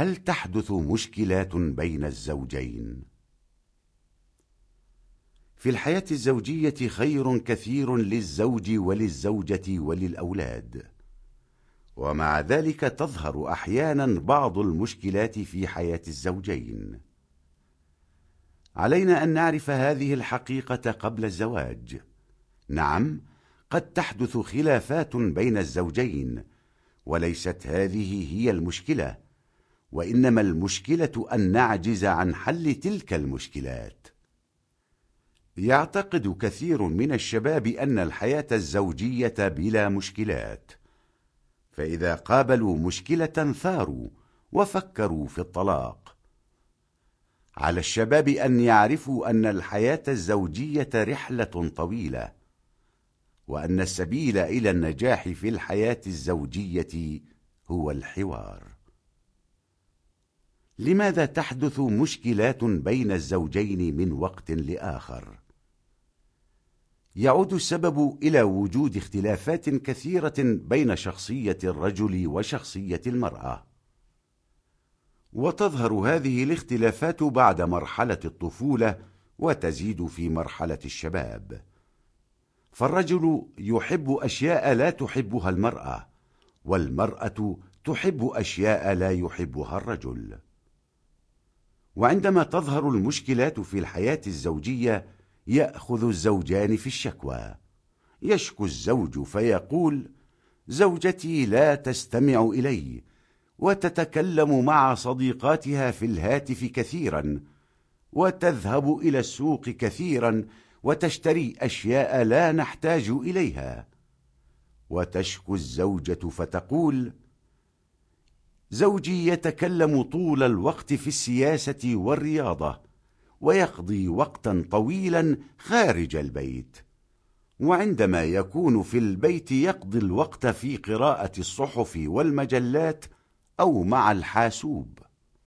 هل تحدث مشكلات بين الزوجين؟ في الحياة الزوجية خير كثير للزوج وللزوجة وللأولاد. ومع ذلك تظهر أحيانا بعض المشكلات في حياة الزوجين. علينا أن نعرف هذه الحقيقة قبل الزواج. نعم قد تحدث خلافات بين الزوجين وليست هذه هي المشكلة. وإنما المشكلة أن نعجز عن حل تلك المشكلات. يعتقد كثير من الشباب أن الحياة الزوجية بلا مشكلات. فإذا قابلوا مشكلة ثاروا وفكروا في الطلاق. على الشباب أن يعرفوا أن الحياة الزوجية رحلة طويلة وأن السبيل إلى النجاح في الحياة الزوجية هو الحوار. لماذا تحدث مشكلات بين الزوجين من وقت لآخر؟ يعود السبب إلى وجود اختلافات كثيرة بين شخصية الرجل وشخصية المرأة. وتظهر هذه الاختلافات بعد مرحلة الطفولة وتزيد في مرحلة الشباب. فالرجل يحب أشياء لا تحبها المرأة والمرأة تحب أشياء لا يحبها الرجل. وعندما تظهر المشكلات في الحياة الزوجية يأخذ الزوجان في الشكوى. يشكو الزوج فيقول زوجتي لا تستمع إلي وتتكلم مع صديقاتها في الهاتف كثيرا وتذهب إلى السوق كثيرا وتشتري أشياء لا نحتاج إليها. وتشكو الزوجة فتقول زوجي يتكلم طول الوقت في السياسة والرياضة ويقضي وقتا طويلا خارج البيت. وعندما يكون في البيت يقضي الوقت في قراءة الصحف والمجلات أو مع الحاسوب.